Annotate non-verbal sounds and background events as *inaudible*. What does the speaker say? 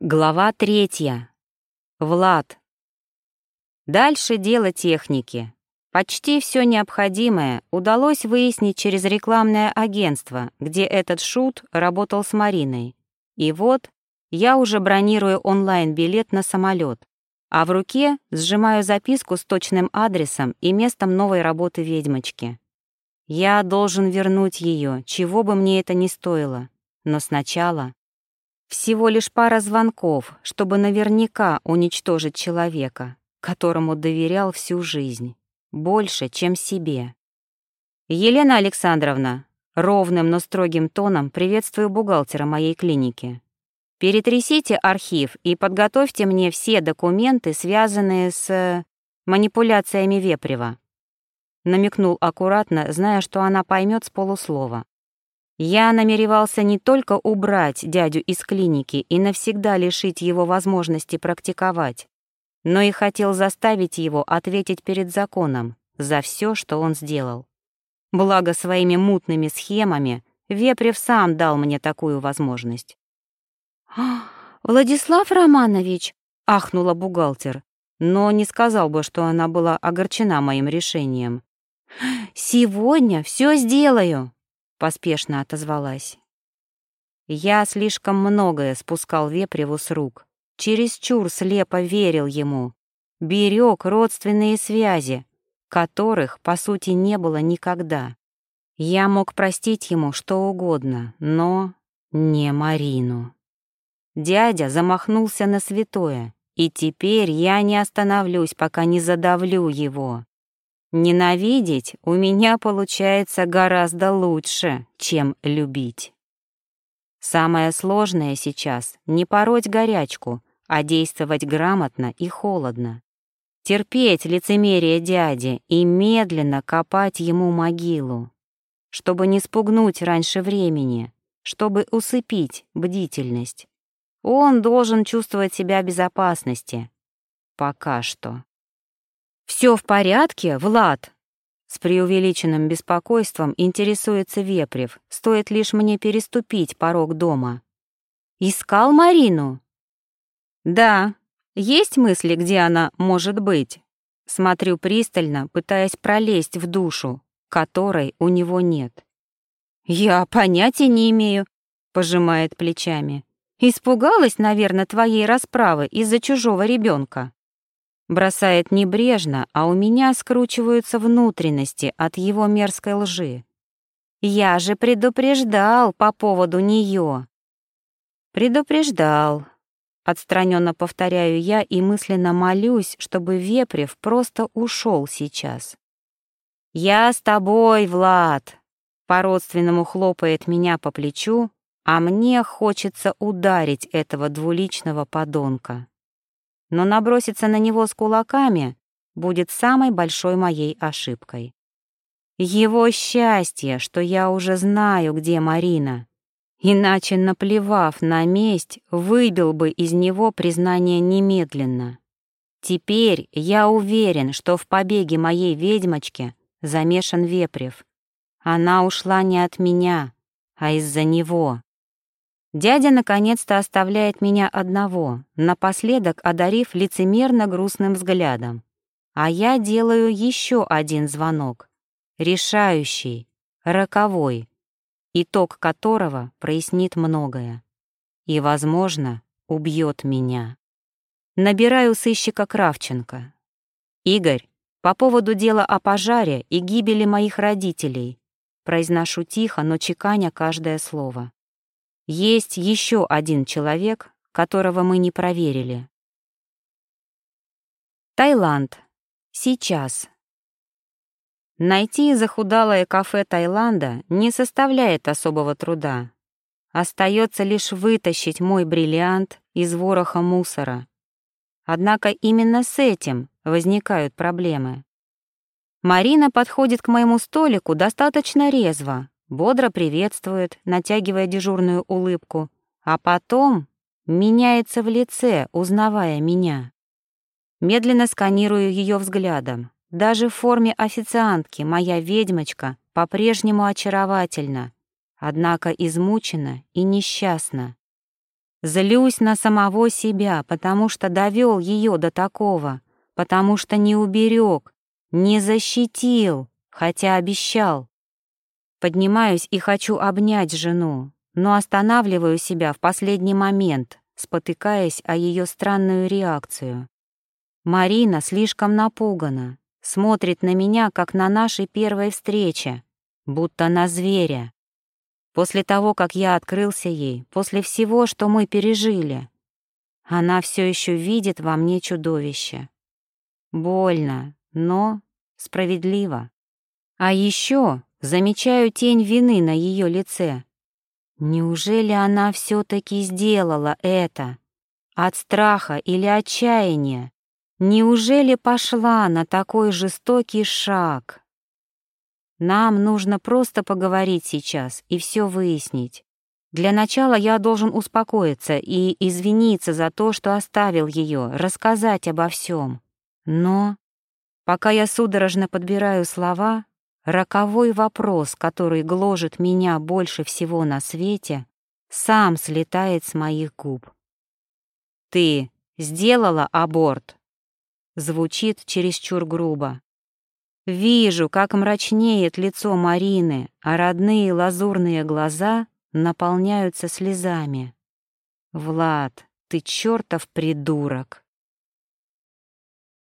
Глава третья. Влад. Дальше дело техники. Почти все необходимое удалось выяснить через рекламное агентство, где этот шут работал с Мариной. И вот я уже бронирую онлайн-билет на самолет, а в руке сжимаю записку с точным адресом и местом новой работы ведьмочки. Я должен вернуть ее, чего бы мне это ни стоило. Но сначала всего лишь пара звонков, чтобы наверняка уничтожить человека, которому доверял всю жизнь, больше, чем себе. «Елена Александровна», ровным, но строгим тоном приветствую бухгалтера моей клиники. «Перетрясите архив и подготовьте мне все документы, связанные с манипуляциями Вепрева». Намекнул аккуратно, зная, что она поймет с полуслова. Я намеревался не только убрать дядю из клиники и навсегда лишить его возможности практиковать, но и хотел заставить его ответить перед законом за все, что он сделал. Благо своими мутными схемами Вепрев сам дал мне такую возможность. *gasps* «Владислав Романович!» — ахнула бухгалтер, но не сказал бы, что она была огорчена моим решением. *gasps* «Сегодня все сделаю!» Поспешно отозвалась. Я слишком многое спускал Вепреву с рук, чересчур слепо верил ему, берег родственные связи, которых, по сути, не было никогда. Я мог простить ему что угодно, но не Марину. Дядя замахнулся на святое, и теперь я не остановлюсь, пока не задавлю его. Ненавидеть у меня получается гораздо лучше, чем любить. Самое сложное сейчас — не пороть горячку, а действовать грамотно и холодно. Терпеть лицемерие дяди и медленно копать ему могилу, чтобы не спугнуть раньше времени, чтобы усыпить бдительность. Он должен чувствовать себя в безопасности. Пока что. «Все в порядке, Влад?» С преувеличенным беспокойством интересуется Вепрев, стоит лишь мне переступить порог дома. «Искал Марину?» «Да. Есть мысли, где она может быть?» Смотрю пристально, пытаясь пролезть в душу, которой у него нет. «Я понятия не имею», — пожимает плечами. «Испугалась, наверное, твоей расправы из-за чужого ребенка. Бросает небрежно, а у меня скручиваются внутренности от его мерзкой лжи. Я же предупреждал по поводу нее. Предупреждал. Отстраненно повторяю я и мысленно молюсь, чтобы Вепрев просто ушел сейчас. «Я с тобой, Влад!» По-родственному хлопает меня по плечу, а мне хочется ударить этого двуличного подонка но наброситься на него с кулаками будет самой большой моей ошибкой. Его счастье, что я уже знаю, где Марина. Иначе, наплевав на месть, выбил бы из него признание немедленно. Теперь я уверен, что в побеге моей ведьмочки замешан Вепрев. Она ушла не от меня, а из-за него. Дядя наконец-то оставляет меня одного, напоследок одарив лицемерно грустным взглядом. А я делаю еще один звонок, решающий, роковой, итог которого прояснит многое. И, возможно, убьет меня. Набираю сыщика Кравченко. «Игорь, по поводу дела о пожаре и гибели моих родителей», произношу тихо, но чеканя каждое слово. Есть еще один человек, которого мы не проверили. Таиланд. Сейчас. Найти захудалое кафе Таиланда не составляет особого труда. Остается лишь вытащить мой бриллиант из вороха мусора. Однако именно с этим возникают проблемы. Марина подходит к моему столику достаточно резво, бодро приветствует, натягивая дежурную улыбку, а потом меняется в лице, узнавая меня. Медленно сканирую ее взглядом. Даже в форме официантки моя ведьмочка по-прежнему очаровательна, однако измучена и несчастна. Злюсь на самого себя, потому что довел ее до такого, потому что не уберег, не защитил, хотя обещал. Поднимаюсь и хочу обнять жену, но останавливаю себя в последний момент, спотыкаясь о ее странную реакцию. Марина слишком напугана, смотрит на меня, как на нашей первой встрече, будто на зверя. После того, как я открылся ей, после всего, что мы пережили, она все еще видит во мне чудовище. Больно, но справедливо. А еще замечаю тень вины на ее лице. Неужели она все-таки сделала это? От страха или отчаяния? Неужели пошла на такой жестокий шаг? Нам нужно просто поговорить сейчас и все выяснить. Для начала я должен успокоиться и извиниться за то, что оставил ее, рассказать обо всем. Но, пока я судорожно подбираю слова, роковой вопрос, который гложет меня больше всего на свете, сам слетает с моих губ. «Ты сделала аборт?» Звучит чересчур грубо. Вижу, как мрачнеет лицо Марины, а родные лазурные глаза наполняются слезами. «Влад, ты чертов придурок!»